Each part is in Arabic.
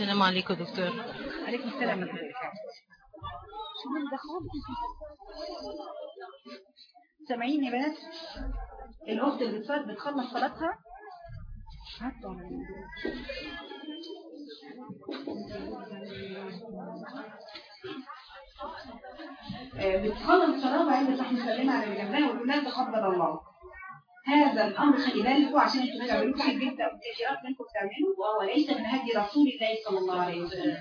السلام عليكم دكتور. عليكم السلام سامعين يا بنات؟ الأخت اللي بتصلي بتخلص صلاتها؟ بتخلص صلاتها وعند تروح مسلمة على اللي جنبها وتقول لها تقبل الله. هذا الأمر خلي بالكم عشان أنتوا بتعملوه كتير جدا وكثيرات منكم بتعملوه وهو ليس من هدي رسول الله صلى الله عليه وسلم.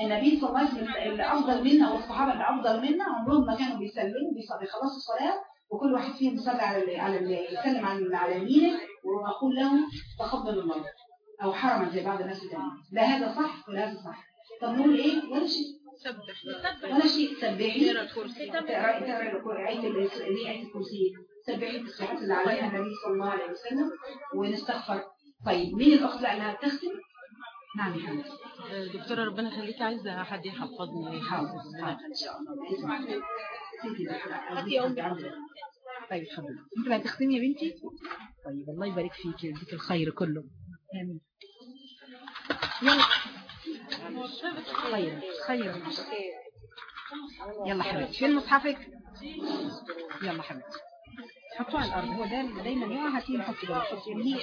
النبي صلى الله عليه وسلم اللي أفضل منا والصحابة اللي أفضل منا عمرهم ما كانوا بيسلموا بيخلصوا الصلاة وكل واحد فيهم يصلي على على يسلم على على يمينه ويقول له تقبل الله أو حرما زي بعض الناس بتعمل لا هذا صح ولا هذا صح. طب نقول إيه؟ ولا شيء. سبح. ولا شيء. سبحي تقرأ الكرسي. تقرأي تقرأي آية الكرسي. سبحي الصفات اللي عليها النبي صلى الله عليه وسلم ونستغفر. طيب مين الأخت اللي هتختم؟ نعم يا آه، دكتورة ربنا يخليكي عايزة حد يحفظني. حاضر إن شاء الله. سيدي ده. طيب اتفضلي أنت بقى تختمي يا بنتي. طيب الله يبارك فيك ويديك الخير كله. آمين. يلا. خير خير. يلا حبيبتي. فين مصحفك؟ يلا حبيبتي. حطوه على الأرض. هو ده اللي دايما يقع هاتيه نحطه جوه حطي ليه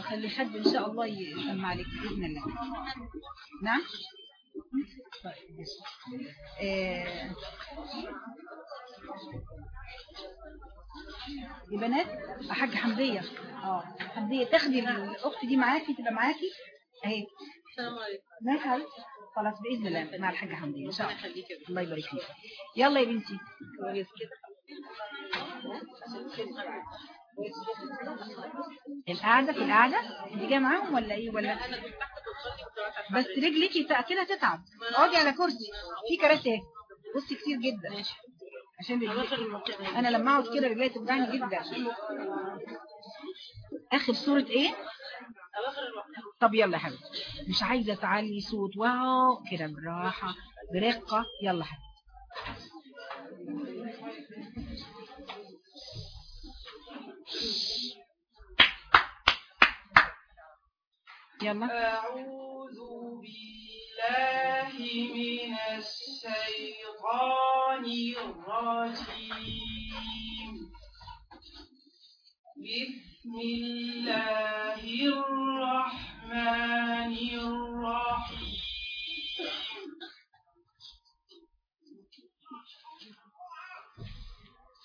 خلي حد إن شاء الله يسمع لك بإذن الله. نعم؟ طيب بس. آه، يا بنات حاجة حمدية آه حمدية تاخدي الأخت دي معاكي تبقى معاكي. أهي. السلام عليكم. يفعل خلاص بإذن الله. مع الحاجة حمدية إن شاء الله. الله يبارك فيك. يلا يا بنتي. كويس كده القعدة في القعدة؟ انت جاية معاهم ولا إيه؟ ولا؟ بس رجليكي كده تتعب. اقعدي على كرسي. في كراسي اهي. بصي كتير جدا. ماشي. عشان أنا لما أقعد كده رجلي توجعني جدا. آخر صورة إيه؟ الموقع طب يلا يا حبيبتي مش عايزة تعلي صوت. واو. كده بالراحة. برقة. يلا يا حبيبتي يلا. أعوذ بالله من الشيطان الرجيم. بسم الله الرحمن الرحيم.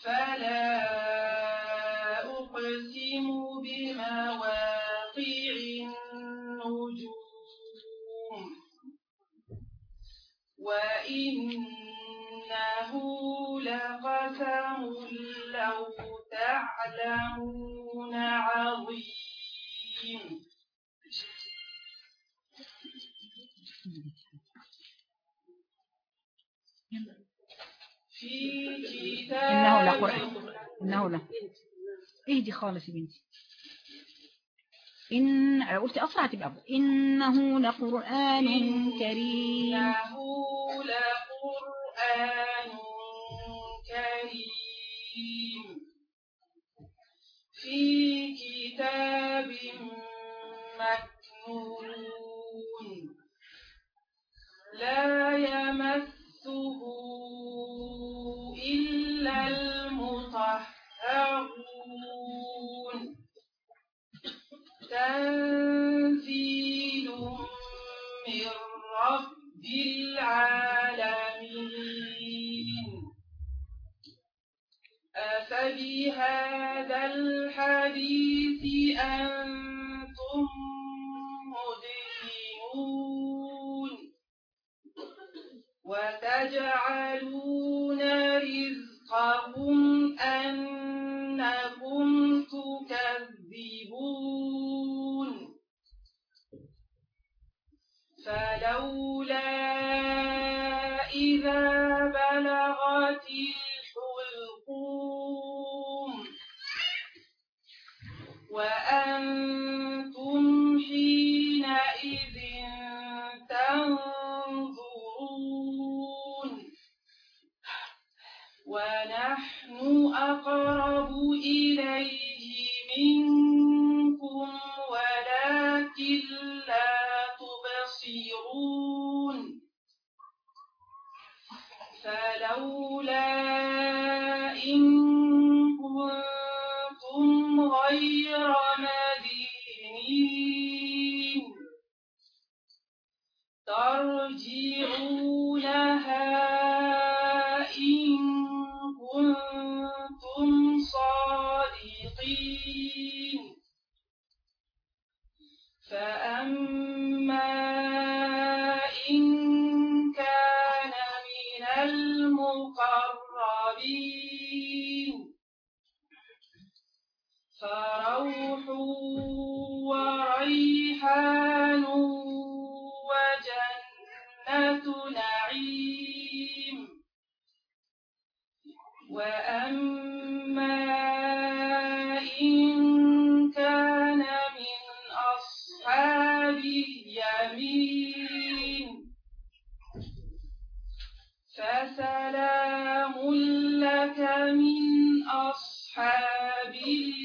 فلا أقسم بمواقع النجوم. وإنه لقسم لو تعلمون عظيم. إنه لقرآن إنه لا. اهدي خالص يا بنتي. إن قلت أسرع تبقى. إنه لقرآن كريم. إنه أفبهذا الحديث أنتم مدهنون وتجعلون رزقكم أنكم تكذبون فلولا إذا بلغت studying أصحاب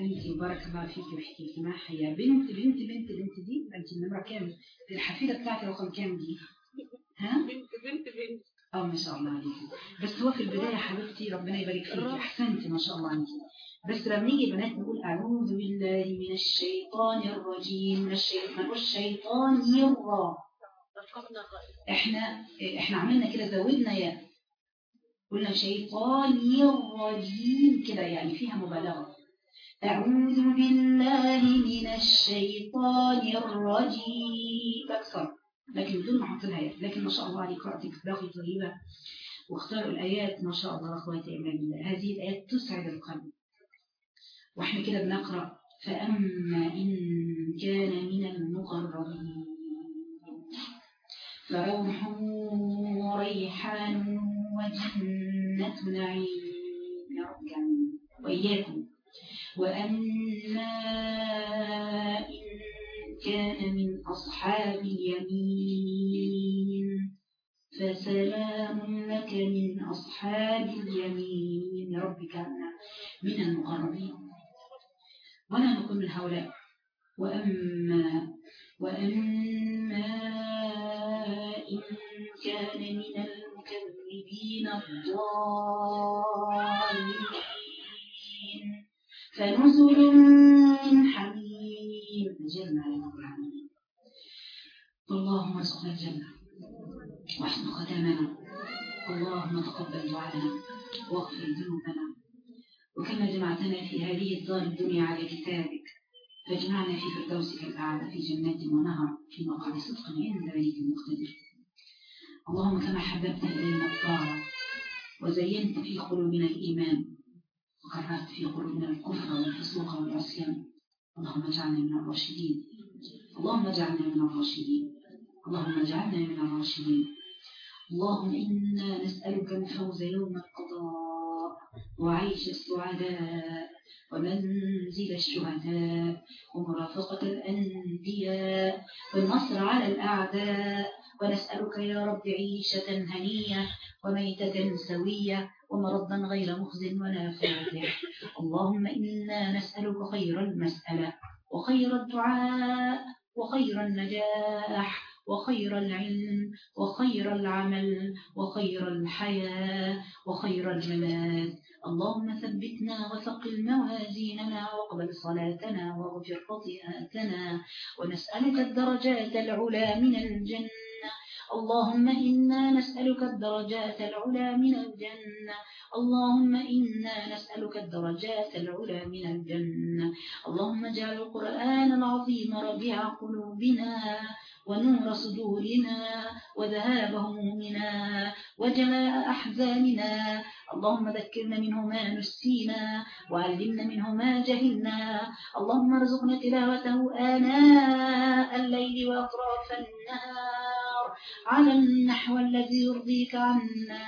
أحسنتي وبارك الله فيكي وحكيتي معها يا بنت بنت بنت بنت دي انت النمرة كام؟ دي الحفيدة بتاعتي رقم كام دي؟ ها؟ بنت بنت بنت. آه ما شاء الله عليكي بس هو في البداية حبيبتي ربنا يبارك فيكي أحسنتي ما شاء الله عليكي بس لما نيجي بنات نقول أعوذ بالله من الشيطان الرجيم من الشيطان والشيطان يرى إحنا إحنا عملنا كده زودنا يا قلنا شيطان الرجيم كده يعني فيها مبالغة. أعوذ بالله من الشيطان الرجيم. بكسر لكن بدون ما لها ياء لكن ما شاء الله عليك قراءتك باقي طيبة واختاروا الآيات. ما شاء الله أخواتي إيمان بالله هذه الآيات تسعد القلب. وإحنا كده بنقرأ. فأما إن كان من المقربين. فروح وريحان وجنة نعيم. وإياكم. وأما إن كان من أصحاب اليمين فسلام لك من أصحاب اليمين يا رب كان من المقربين ولا نكون من هؤلاء وأما وأما إن كان من المكذبين الضالين فنزل من حميم. الجنة يا رب العالمين. اللهم ارزقنا الجنة واحسن ختامنا اللهم تقبل دعاءنا واغفر ذنوبنا. وكما جمعتنا في هذه الدار الدنيا على كتابك فاجمعنا في فردوسك الأعلى في جنات ونهر في مقعد صدق عند مليك مقتدر. اللهم كما حببت إلينا الطاعة وزينت في قلوبنا الإيمان وكرهت في قلوبنا الكفر والفسوق والعصيان. اللهم اجعلنا من الراشدين. اللهم اجعلنا من الراشدين. اللهم اجعلنا من الراشدين. اللهم إنا نسألك الفوز يوم القضاء وعيش السعداء ومنزل الشهداء ومرافقة الأنبياء والنصر على الأعداء. ونسألك يا رب عيشة هنية وميتة سوية. ومرضا غير مخز ولا فاتح. اللهم إنا نسألك خير المسألة وخير الدعاء وخير النجاح وخير العلم وخير العمل وخير الحياة وخير الممات اللهم ثبتنا وثقل موازيننا واقبل صلاتنا واغفر خطيئاتنا ونسألك الدرجات العلى من الجنة اللهم إنا نسألك الدرجات العلى من الجنة. اللهم إنا نسألك الدرجات العلى من الجنة. اللهم اجعل القرآن العظيم ربيع قلوبنا ونور صدورنا وذهاب همومنا وجلاء أحزاننا. اللهم ذكرنا منه ما نسينا وعلمنا منه ما جهلنا. اللهم ارزقنا تلاوته آناء الليل وأطراف النهار. على النحو الذي يرضيك عنا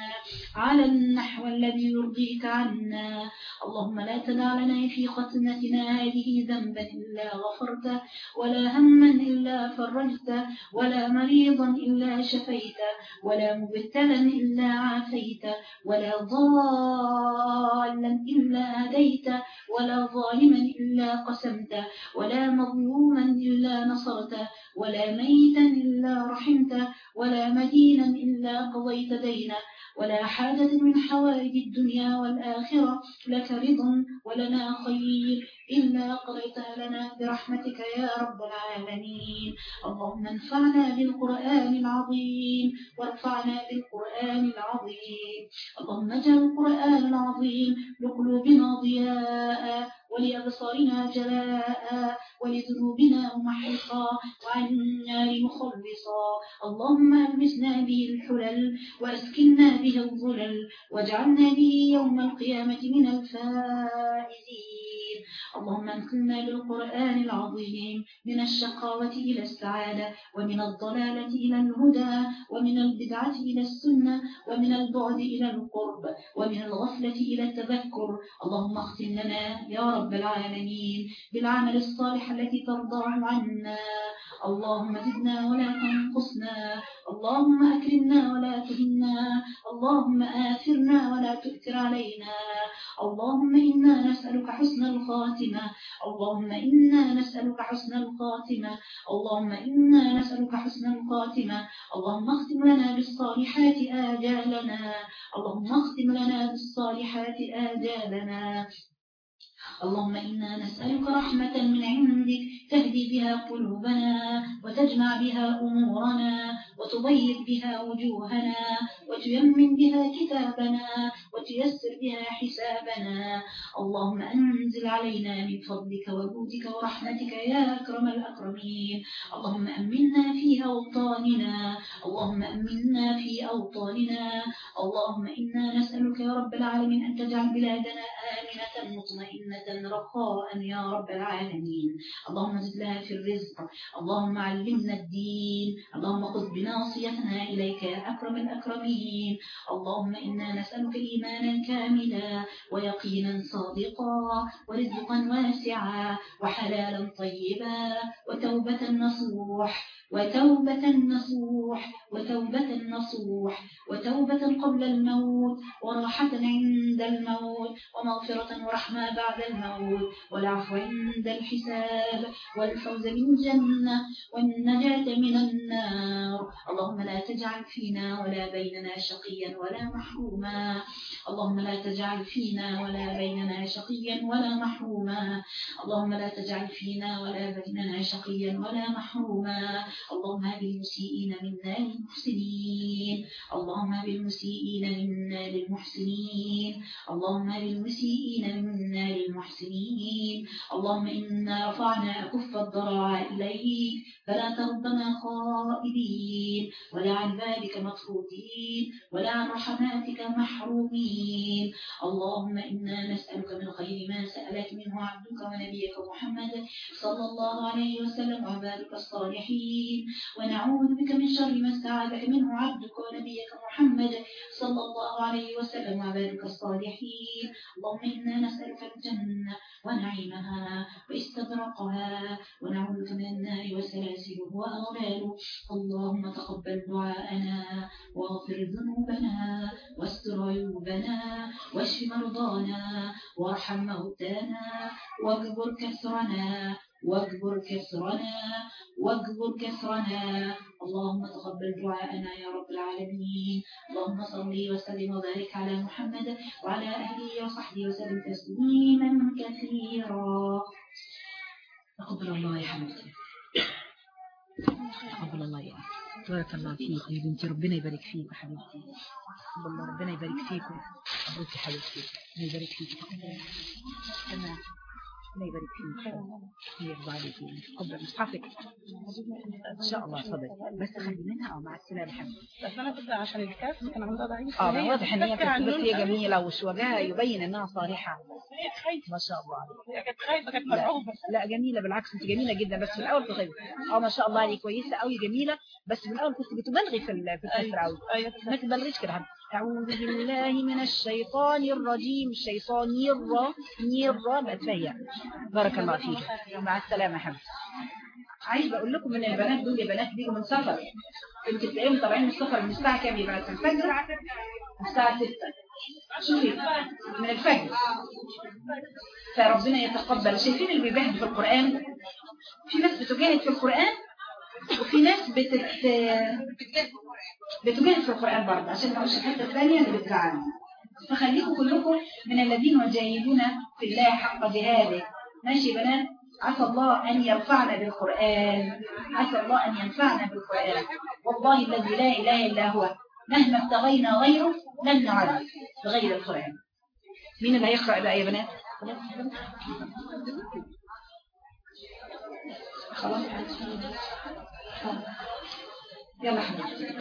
على النحو الذي يرضيك عنا. اللهم لا تدع لنا في ختمتنا هذه ذنبا إلا غفرته ولا هما إلا فرجته ولا مريضا إلا شفيته ولا مبتلا إلا عافيته ولا ضالا إلا هديته ولا ظالما إلا قسمته ولا مظلوما إلا نصرته ولا ميتا إلا رحمته ولا مدينا إلا قضيت دينه ولا حاجة من حوائج الدنيا والآخرة لك رضا ولنا خير إلا قضيتها لنا برحمتك يا رب العالمين. اللهم انفعنا بالقرآن العظيم وارفعنا بالقرآن العظيم. اللهم اجعل القرآن العظيم لقلوبنا ضياء ولأبصارنا جلاء ولذنوبنا محرقا وعن النار مخلصا اللهم ألبسنا به الحلل وأسكننا به الظلل واجعلنا به يوم القيامة من الفائزين. اللهم انقلنا بالقرآن العظيم من الشقاوة إلى السعادة ومن الضلالة إلى الهدى ومن البدعة إلى السنة ومن البعد إلى القرب ومن الغفلة إلى التذكر. اللهم اختم لنا يا رب العالمين بالعمل الصالح التي ترضى عنا. اللهم زدنا ولا تنقصنا. اللهم أكرمنا ولا تهنا. اللهم آثرنا ولا تؤثر علينا. اللهم إنا نسألك حسن الخاتمة. اللهم إنا نسألك حسن الخاتمة. اللهم إنا نسألك حسن الخاتمة. اللهم اختم لنا بالصالحات آجالنا. اللهم اختم لنا بالصالحات آجالنا. اللهم إنا نسألك رحمة من عندك. تهدي بها قلوبنا وتجمع بها أمورنا وتبيض بها وجوهنا وتيمن بها كتابنا وتيسر بها حسابنا. اللهم أنزل علينا من فضلك وجودك ورحمتك يا أكرم الأكرمين. اللهم أمنا في أوطاننا اللهم أمنا في أوطاننا. اللهم إنا نسألك يا رب العالمين أن تجعل بلادنا آمنة مطمئنة رخاء يا رب العالمين. اللهم زد لها في الرزق اللهم علمنا الدين. اللهم خذ بناصيتنا إليك يا أكرم الأكرمين. اللهم إنا نسألك إيمانا كاملا ويقينا صادقا ورزقا واسعا وحلالا طيبا وتوبة نصوح وتوبة نصوح وتوبة نصوح وتوبة قبل الموت وراحة عند الموت ومغفرة ورحمة بعد الموت والعفو عند الحساب والفوز بالجنة والنجاة من النار. اللهم لا تجعل فينا ولا بيننا شقيا ولا محروما. اللهم لا تجعل فينا ولا بيننا شقيا ولا محروما. اللهم لا تجعل فينا ولا بيننا شقيا ولا محروما. اللهم هب المسيئين منا للمحسنين اللهم هب المسيئين منا للمحسنين اللهم هب المسيئين منا للمحسنين اللهم إنا رفعنا كف الضراع إليك. فلا تردنا خائبين ولا عن بابك مطرودين ولا عن رحماتك محرومين. اللهم إنا نسألك من خير ما سألك منه عبدك ونبيك محمد صلى الله عليه وسلم وعبادك الصالحين. ونعوذ بك من شر ما استعاذك منه عبدك ونبيك محمد صلى الله عليه وسلم وعبادك الصالحين. اللهم إنا نسألك الجنة ونعيمها واستبرقها ونعوذ بك من النار وسلاسله وأغلاله اللهم تقبل دعاءنا واغفر ذنوبنا واستر عيوبنا واشف مرضانا وارحم موتانا واجبر كسرنا واجبر كسرنا واجبر كسرنا. اللهم تقبل دعاءنا يا رب العالمين. اللهم صل وسلم وبارك على محمد وعلى اهله وصحبه وسلم تسليما كثيرا. تقبل الله يا تقبل الله يا بارك الله فيك يا بنتي. ربنا يبارك فيك يا حبيبتي. الله ربنا يبارك فيكم مبروك يا حبيبتي. ربنا يبارك فيك. تمام الله يبارك فيك الله. يرضى عليك تقبل مصحفك إن شاء الله صدق. بس خلي منها أو مع السلامة. حبيبي بس أنا كنت عشان الكاف كان عندها ضعيف آه واضح إن هي كانت بس هي جميله وشوجها يبين إنها صالحة. ما شاء الله. عليك هي كانت خايفة كانت لا. مرعوبة. لا جميلة بالعكس أنت جميلة جدا بس في الأول كنت آه ما شاء الله عليك كويسة قوي جميلة. بس في الأول كنت بتبالغي في ال- في الكسر قوي أيوه. ما تبالغيش كده. حبيبي. أعوذ بالله من الشيطان الرجيم. الشيطان يرى يرى بقت فيا بارك الله فيك. مع السلامة حبيبي عايز أقول لكم إن البنات دول يا بنات بيجوا من سفر. أنت تلاقيهم طالعين من السفر من الساعة كام يا بنات؟ الفجر؟ الساعة 6 شوفي من الفجر. فربنا يتقبل. شايفين اللي بيجاهد في القرآن؟ في ناس بتجاهد في القرآن وفي ناس بتت بتجاهد في القرآن برضه عشان ما الحته الثانية اللي بتزعلني فخليكم كلكم من الذين يجاهدون في الله حق جهاده. ماشي يا بنات؟ عسى الله أن يرفعنا بالقرآن. عسى الله أن ينفعنا بالقرآن. والله الذي لا إله إلا هو. مهما ابتغينا غيره لن نعرف بغير القرآن. مين اللي هيقرأ بقى يا بنات؟ خلاص. يلا حبيبتي